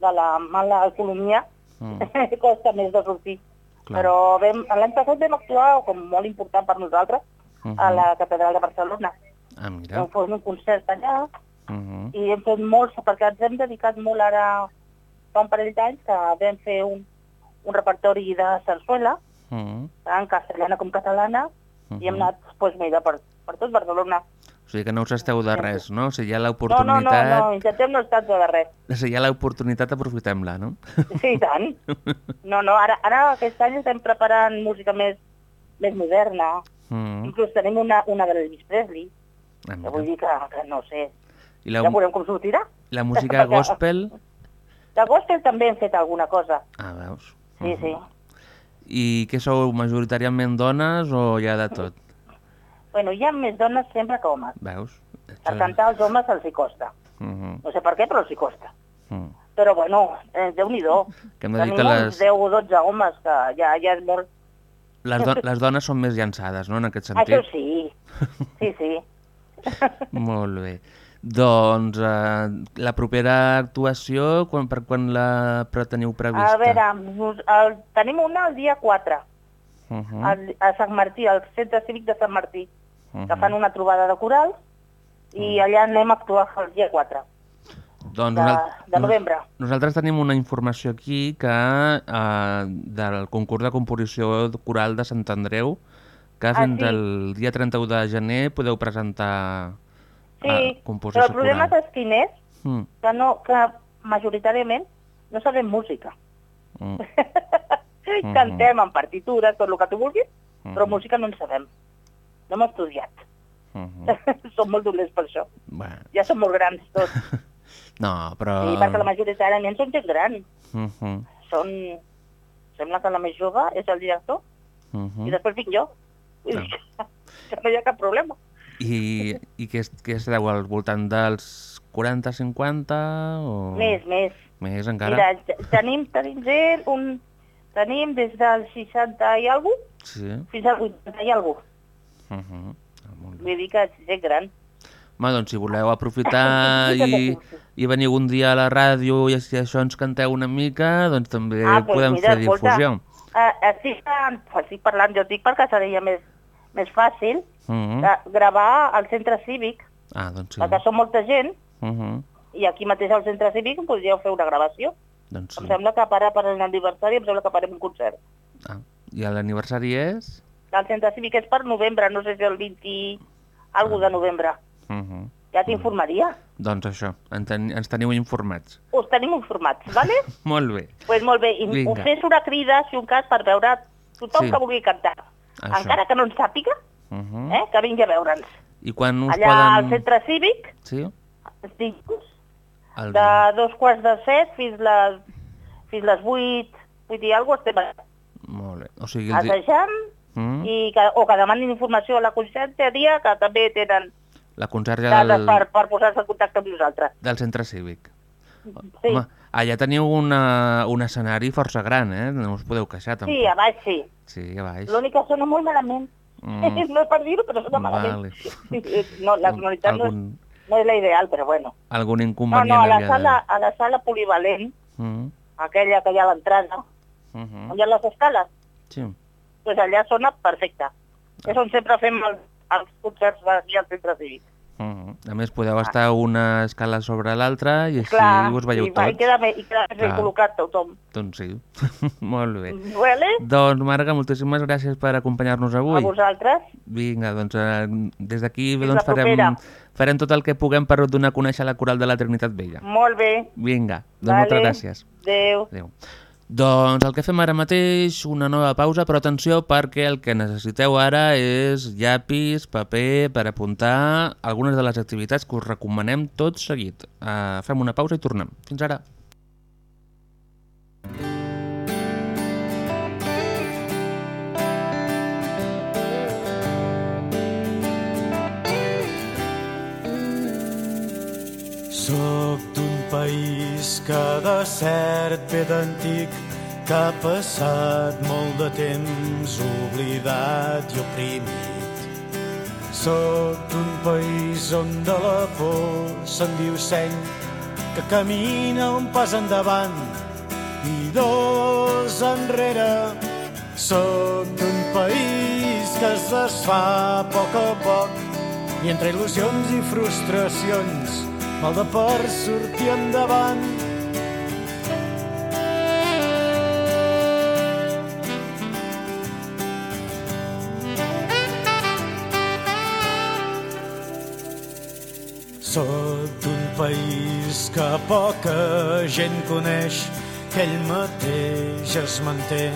de la mala economia
Mm.
costa més de sortir.
Clar.
Però l'any passat vam actuar com molt important per nosaltres a
Mhm.
la Catedral de Barcelona.
Ah, mira.
Vam fer un concert allà
Mhm.
i hem fet molts, perquè ens hem dedicat molt ara, fa un parell d'anys, que vam fer un, un repertori de sarsuela,
Mhm.
tant castellana com catalana, i hem
Mhm.
anat, doncs mira, per, per tot Barcelona.
O sigui que no us esteu de res, no? O sigui, hi ha
No, no, no,
l'oportunitat...
no, intentem no estar de res.
O sigui, hi ha l'oportunitat, aprofitem-la, no?
Sí, i tant. No, no, ara, ara aquest any estem preparant música més, més moderna.
Mm.
Inclús tenim una, una de l'Elvis Presley,
Ah,
que vull dir que, que no sé,
I la,
ja veurem com sortirà.
la música gospel...
De gospel també hem fet alguna cosa.
Ah, veus?
Sí, sí.
I què sou, majoritàriament dones o hi ha de tot?
Bueno, hi ha més dones sempre que homes.
Veus?
A cantar als homes els hi costa.
Mhm.
No sé per què, però els hi costa.
Mm.
Però bueno, eh, Déu-n'hi-do.
Que hem de dir
Tenim
que les,
10 o 12 homes que ja, ja és molt...
les, do, les dones són més llançades, no?, en aquest
Això
sentit.
sí, sí, sí.
Molt bé. Doncs eh, la propera actuació, quan, per quan la teniu prevista?
A veure, el, tenim una el dia 4,
Uh -huh.
al, a Sant Martí, al centre cívic de Sant Martí, que
Mhm.
fan una trobada de corals, i allà anem a actuar el dia 4
doncs
de, de novembre.
Nosaltres tenim una informació aquí que eh, del concurs de composició coral de Sant Andreu que
Ah,
fins
sí?
al dia 31 de gener podeu presentar
Sí,
eh,
però
composició
el problema
coral.
és quin és,
Mm,
que, no, que majoritàriament no sabem música.
mm,
Cantem en partitures, tot el que tu vulguis, però
Mhm.
música no en sabem. No hem estudiat.
mhm.
som molt dolents per això.
Bueno,
Ja som molt grans tots.
no, però...
Sí, perquè la majoritàriament són gent gran.
Mhm,
Són... Sembla que la més jove és el director
mhm.
i després vinc jo. Que no hi ha cap problema.
I, i què, es- què esteu al voltant dels 40-50 o...
Més, més.
Més encara?
Mira, te- tenim, tenim gent, un, tenim des del 60 i alguna
Sí.
fins al 80 i alguna
Uh -huh.
Vull dir que és gent gran.
Home, doncs si voleu aprofitar i, i venir un dia a la ràdio i si això ens canteu una mica, doncs també
Ah, doncs
podem
mira,
fer
escolta,
difusió.
Uh, estic, estic parlant, jo dic perquè seria més, més fàcil
Uh -huh.
de gravar al centre cívic,
Ah, doncs sí.
perquè som molta gent,
Uh -huh.
i aquí mateix al centre cívic podríeu fer una gravació.
Doncs
Em
sí.
sembla que para per l'aniversari, em sembla que farem un concert.
Ah, I l'aniversari és?
El centre cívic és per novembre, no sé si el 20... algú de novembre.
Uh -huh.
Ja t'informaria.
Doncs això, en ten ens teniu informats.
Us tenim informats, vale?
Molt bé.
pues molt bé, i
Vinga.
us fes una crida, si un cas, per veure tothom
Sí.
que vulgui cantar.
Això.
Encara que no ens sàpiga,
Uh -huh.
eh, que vingui a veure'ns.
I quan us
Allà
poden...
al centre cívic,
Sí?
els dilluns,
El...
de dos quarts de set fins les, fins les vuit, vuit i alguna cosa, estem
Molt bé. O sigui, el...
assajant,
Mm?
i que, o que demanin informació a la conselleria, que també tenen
La conserge
dades
del,
per, per posar-se en contacte amb nosaltres.
del centre cívic.
Sí,
Home, allà teniu una, un escenari força gran, eh? No us podeu queixar, tampoc.
sí a baix sí.
Sí, a baix.
L'únic que sona molt malament.
Mm.
no és per dir-ho, però sona
Vale.
malament. No, la sonoritat no, és,
Algun,
no és la ideal, però bueno.
algun
No,
inconvenient
no, a la sala, a la sala polivalent.
Mm.
aquella que hi ha a l'entrada,
Uh -huh.
on hi ha les escales,
Sí.
doncs allà sona perfecte. És on sempre fem el, els concerts aquí al centre cívic.
Uh -huh. A més, podeu estar una escala sobre l'altra i així
Clar,
us veieu
i, va, i
tots.
queda bé, i queda ben
Clar.
col·locat tothom.
Doncs sí. Molt bé.
Vale?
Doncs, Marga, moltíssimes gràcies per acompanyar-nos
A
avui.
vosaltres.
Vinga, doncs eh, des d'aquí doncs, farem, farem tot el que puguem per donar a conèixer la coral de la Trinitat Vella.
Molt bé.
Vinga, doncs moltes gràcies.
Adéu.
Adéu. Doncs el que fem ara mateix, una nova pausa, però atenció perquè el que necessiteu ara és llapis, paper, per apuntar algunes de les activitats que us recomanem tot seguit. Uh, fem una pausa i tornem. Fins ara.
Soc d'un país de cert ve d'antic, que ha passat molt de temps oblidat i oprimit. Soc d'un país on de la por se'n diu seny, que camina un pas endavant i dos enrere. Soc d'un país que es desfà a poc a poc i entre il·lusions i frustracions mal de per sortir endavant. País que poca gent coneix, que ell mateix es manté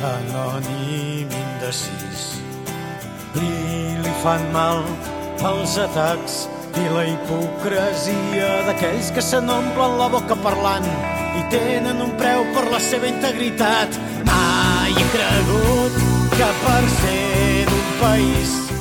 anònim indecis. I li fan mal els atacs i la hipocresia d'aquells que se n'omplen la boca parlant i tenen un preu per la seva integritat. Mai he cregut que per ser d'un país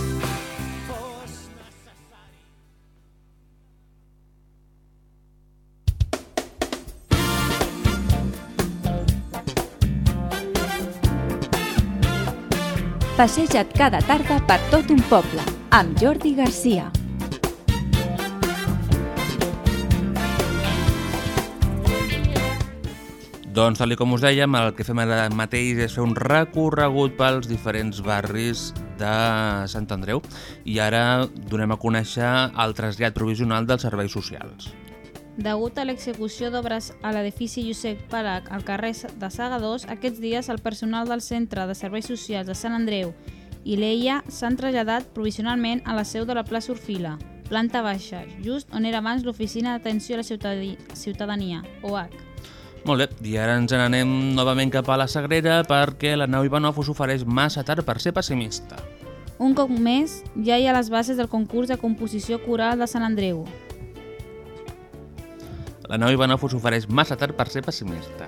Passeja't cada tarda per tot un poble, amb Jordi Garcia.
Doncs, tal com us dèiem, el que fem ara mateix és fer un recorregut pels diferents barris de Sant Andreu i ara donem a conèixer el trasllat provisional dels serveis socials.
Degut a l'execució d'obres a l'edifici Josep Palac al carrer de Saga 2, aquests dies el personal del Centre de Serveis Socials de Sant Andreu i l'EIA s'han traslladat provisionalment a la seu de la plaça Orfila, planta baixa, just on era abans l'Oficina d'Atenció a la Ciutadania, OH.
Molt bé, i ara ens n'anem novament cap a la Sagrera perquè la nau Ivanov us ofereix massa tard per ser pessimista.
Un cop més, ja hi ha les bases del concurs de composició coral de Sant Andreu.
La nau Ivanov us ofereix massa tard per ser pessimista.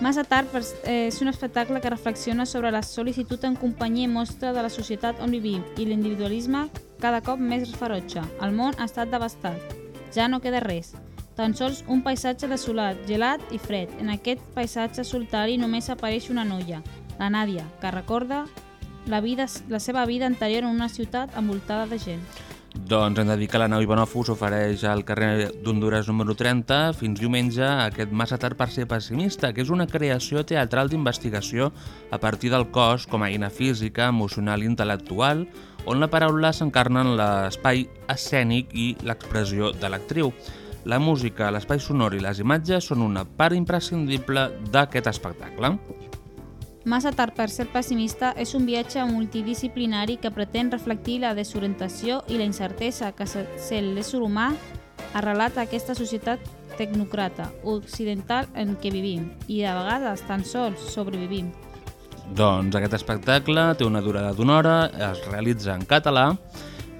Massa tard eh, és un espectacle que reflexiona sobre la sol·licitud en companyia i mostra de la societat on vivim i l'individualisme cada cop més ferotge. El món ha estat devastat. Ja no queda res. Tan sols un paisatge desolat, gelat i fred. En aquest paisatge solitari només apareix una noia, la Nàdia, que recorda la, vida, la seva vida anterior en una ciutat envoltada de gent.
Doncs hem de dir que la nau Ivanov us ofereix al carrer d'Honduras número 30 fins diumenge aquest Massa tard per ser pessimista, que és una creació teatral d'investigació a partir del cos com a eina física, emocional i intel·lectual, on la paraula s'encarna en l'espai escènic i l'expressió de l'actriu. La música, l'espai sonor i les imatges són una part imprescindible d'aquest espectacle.
Massa tard per ser pessimista és un viatge multidisciplinari que pretén reflectir la desorientació i la incertesa que se l'ésser humà arrelat a aquesta societat tecnocrata occidental en què vivim i de vegades tan sols sobrevivim.
Doncs aquest espectacle té una durada d'una hora, es realitza en català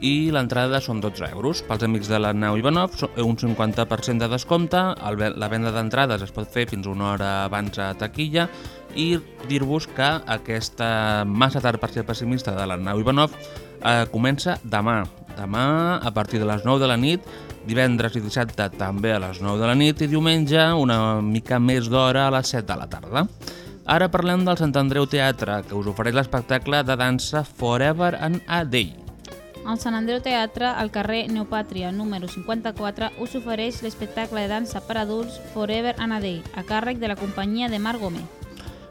i l'entrada són 12 euros. Pels amics de la nau Ivanov, un 50% de descompte, la venda d'entrades es pot fer fins una hora abans a taquilla i dir-vos que aquesta massa tard per ser pessimista de la nau Ivanov eh, comença demà. Demà a partir de les 9 de la nit, divendres i dissabte també a les 9 de la nit i diumenge una mica més d'hora a les 7 de la tarda. Ara parlem del Sant Andreu Teatre, que us ofereix l'espectacle de dansa Forever and a Day.
El Sant Andreu Teatre, al carrer Neopàtria, número 54, us ofereix l'espectacle de dansa per adults Forever and a Day, a càrrec de la companyia de Marc Gómez.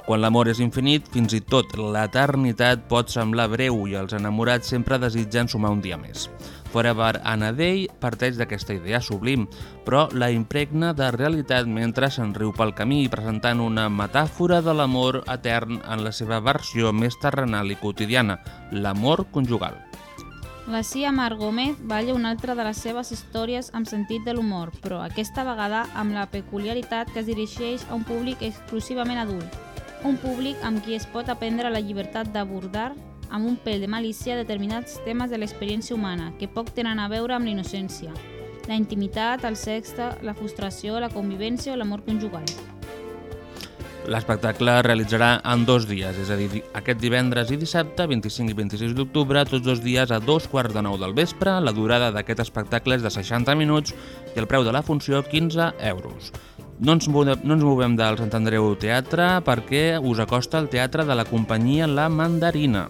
Quan l'amor és infinit, fins i tot l'eternitat pot semblar breu i els enamorats sempre desitgen sumar un dia més. Forever and a Day parteix d'aquesta idea sublim, però la impregna de realitat mentre se'n riu pel camí, presentant una metàfora de l'amor etern en la seva versió més terrenal i quotidiana, l'amor conjugal.
La Cia Mar Gómez balla una altra de les seves històries amb sentit de l'humor, però aquesta vegada amb la peculiaritat que es dirigeix a un públic exclusivament adult. Un públic amb qui es pot aprendre la llibertat d'abordar amb un pèl de malícia determinats temes de l'experiència humana que poc tenen a veure amb la innocència, la intimitat, el sexe, la frustració, la convivència o l'amor conjugal.
L'espectacle es realitzarà en dos dies, és a dir, aquest divendres i dissabte, 25 i 26 d'octubre, tots dos dies a dos quarts de nou del vespre. La durada d'aquest espectacle és de 60 minuts i el preu de la funció 15 euros. No ens, movem, no ens movem del Sant Andreu Teatre perquè us acosta el teatre de la companyia La Mandarina.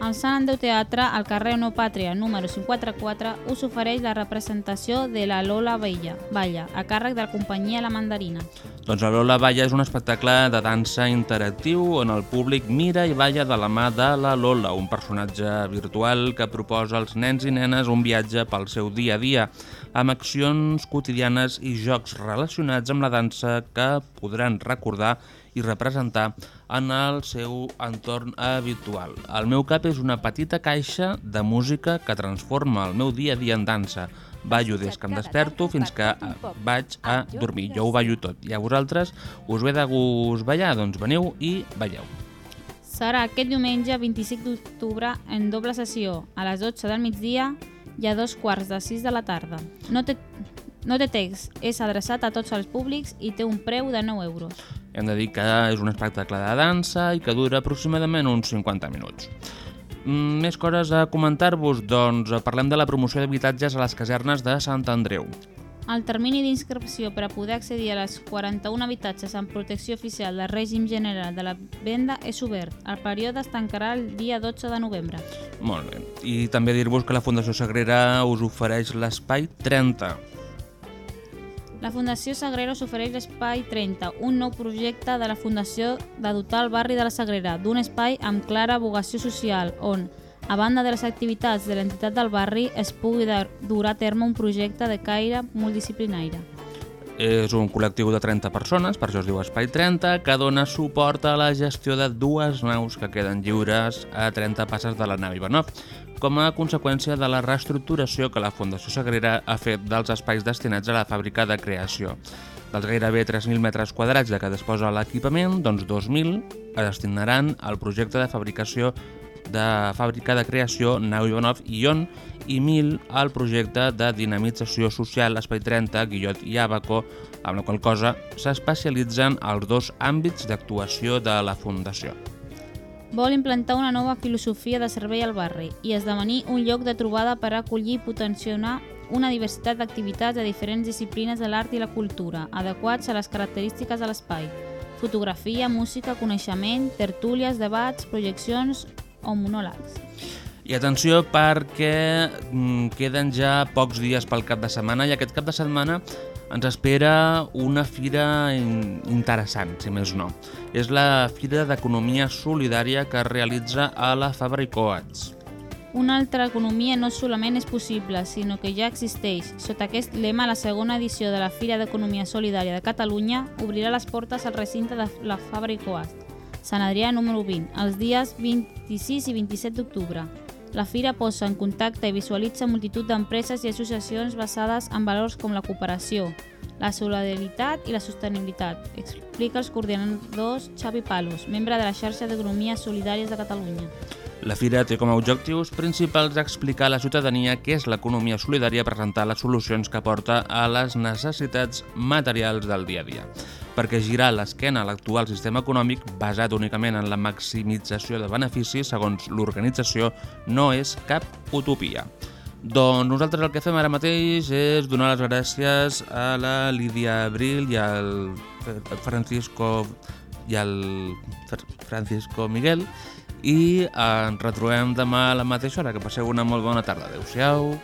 El Sant Andreu Teatre, al carrer No Pàtria, número 544, us ofereix la representació de la Lola Vella, Balla, a càrrec de la companyia La Mandarina.
Doncs la Lola Balla és un espectacle de dansa interactiu on el públic mira i balla de la mà de la Lola, un personatge virtual que proposa als nens i nenes un viatge pel seu dia a dia, amb accions quotidianes i jocs relacionats amb la dansa que podran recordar i representar en el seu entorn habitual. El meu cap és una petita caixa de música que transforma el meu dia a dia en dansa. Ballo des que em desperto fins que vaig a dormir. Jo ho ballo tot. I a vosaltres us ve de gust ballar? Doncs veniu i balleu.
Serà aquest diumenge 25 d'octubre en doble sessió, a les 12 del migdia i a dos quarts de 6 de la tarda. No té, no té text, és adreçat a tots els públics i té un preu de 9 euros.
Hem de dir que és un espectacle de dansa i que dura aproximadament uns 50 minuts. Mm, més coses a comentar-vos? Doncs parlem de la promoció d'habitatges a les casernes de Sant Andreu.
El termini d'inscripció per a poder accedir a les 41 habitatges amb protecció oficial del règim general de la venda és obert. El període es tancarà el dia 12 de novembre.
Molt bé. I també dir-vos que la Fundació Sagrera us ofereix l'espai 30,
la Fundació Sagrera s'ofereix l'Espai 30, un nou projecte de la Fundació de dotar el barri de la Sagrera d'un espai amb clara vocació social on, a banda de les activitats de l'entitat del barri, es pugui dur a terme un projecte de caire multidisciplinaire.
És un col·lectiu de 30 persones, per això es diu Espai 30, que dona suport a la gestió de dues naus que queden lliures a 30 passes de la nau Ivanov, com a conseqüència de la reestructuració que la Fundació Sagrera ha fet dels espais destinats a la fàbrica de creació. Dels gairebé 3.000 metres quadrats de què disposa l'equipament, doncs 2.000 es destinaran al projecte de fabricació de fàbrica de creació Nau Ivanov i Ion i 1.000 al projecte de dinamització social Espai 30, Guillot i Abaco, amb la qual cosa s'especialitzen els dos àmbits d'actuació de la Fundació
vol implantar una nova filosofia de servei al barri i esdevenir un lloc de trobada per acollir i potenciar una diversitat d'activitats de diferents disciplines de l'art i la cultura, adequats a les característiques de l'espai. Fotografia, música, coneixement, tertúlies, debats, projeccions o monòlegs.
I atenció perquè mm, queden ja pocs dies pel cap de setmana i aquest cap de setmana ens espera una fira in interessant, si més no. És la Fira d'Economia Solidària que es realitza a la Fabra i Coats.
Una altra economia no solament és possible, sinó que ja existeix. Sota aquest lema, la segona edició de la Fira d'Economia Solidària de Catalunya obrirà les portes al recinte de la Fabra i Coats, Sant Adrià número 20, els dies 26 i 27 d'octubre. La fira posa en contacte i visualitza multitud d'empreses i associacions basades en valors com la cooperació, la solidaritat i la sostenibilitat, explica els coordinadors Xavi Palos, membre de la xarxa d'Economia Solidàries de Catalunya.
La fira té com a objectius principals explicar a la ciutadania què és l'economia solidària presentar les solucions que aporta a les necessitats materials del dia a dia. Perquè girar l'esquena a l'actual sistema econòmic basat únicament en la maximització de beneficis, segons l'organització, no és cap utopia. Doncs nosaltres el que fem ara mateix és donar les gràcies a la Lídia Abril i al Francisco i al Francisco Miguel i ens retrobem demà a la mateixa hora. Que passeu una molt bona tarda. Adéu-siau.